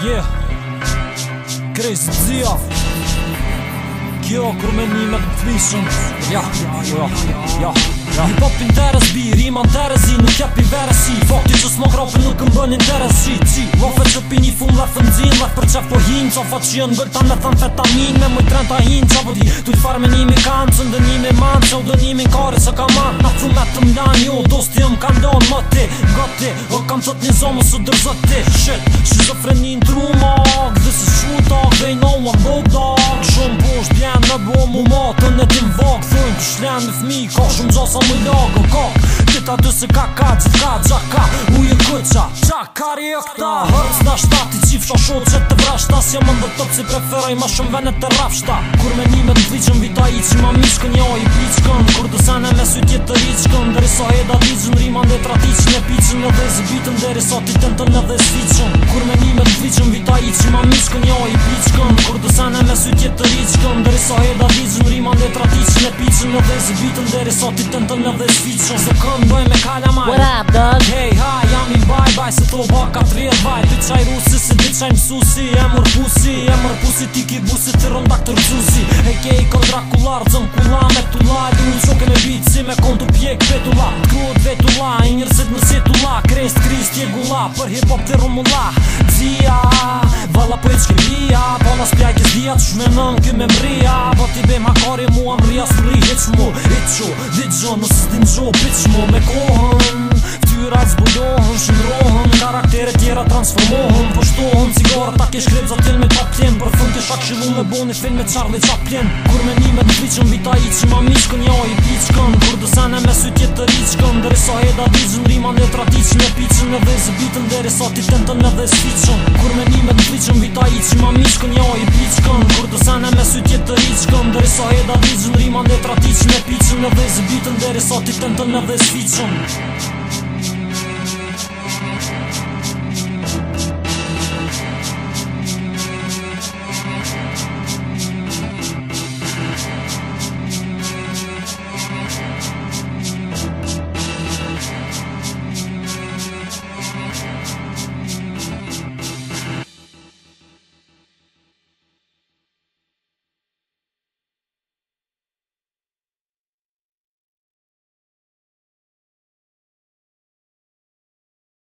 Yeah Chris Zia Kjo kur me një me këtëvishën Ja, ja, ja, ja Ja. Një pop për bi, rima ndërës i Nuk jep veresi i Fakti që s'ma grafe nuk më bënë ndërës i Qi, rafe që pi një fun dhe fëndzin Lef për qef po hin Qa fa që janë gërta me thënë fetamin Me më i trenta hin Qa vëdi, po tu t'i farë me një me kanë Që ndë një me manë Qa u dë një me kare ka manë Na me të Jo, dosti jëm Më ti, nga O kam një së ti Shit, bo mu matën e tim vakë Thojnë të shlenë në fmi, ka shumë gjo sa më lakë Ka, tita të se ka ka, që t'ka, gja ka, u i kuqa Qa, kari e këta, hërës da shtati qif Qa shodë që të vrashta, si jam ndër tëpë që preferoj ma shumë venet të rafshta Kur me një me të vliqën, vita i që ma miqën, ja i pliqën Kur të sene me sy tjetë të riqën, dheri sa e da diqën Riman dhe tratiqën e piqën edhe zbitën, dheri sa ti tentën edhe zbitën Kur me një me të vliq su që të rizë Shkëm dhe risa edhe vizë Në riman dhe tratiqë Në piqën në dhe zbitën Dhe risa ti të në të në dhe zbitë Shkëm se këm bëj me kalamaj What up, dog? Hey, ha, jam i mbaj, baj Se to ba ka tri e dvaj Ti qaj rusi, se ti qaj mësusi E mër pusi, e mër pusi Ti ki busi, të rënda këtër gjusi E ke i kon drakular, zëm kula me tula E du në qoke me bitë, si me kon të pjek vetula Kruot vetula, i njërzit mërzit tula po e qkëria, Gjatë shme nën këmë e mrija Po t'i be ma kari mua mrija Sëri heq mu heq qo, di gjo, në së t'in gjo Pi mu me kohën Ftyra të zbulohën, shumrohën Karakterit tjera transformohën Po shtohën, cigarrë ta kesh krebë Zatil me ta pjenë Për thëm të shak shilu me bo një film Me Charlie Chaplin qak pjenë Kur me nime të fiqën Vita i që ma mishkën Ja i piqën Kur dësene me sy tjetë të riqën Dere sa heda digën Rima në tratiqën E piqën me dhe zë bitën Dere ti tentën me dhe sfiqën Kur me nime që më vita i që më mishkën Ja i piqën Kur të sene me tjetë të iqën Dere sa edha diqën Rima dhe tratiqën E piqën Në dhe bitën Dere sa ti tentën të në dhe sfiqën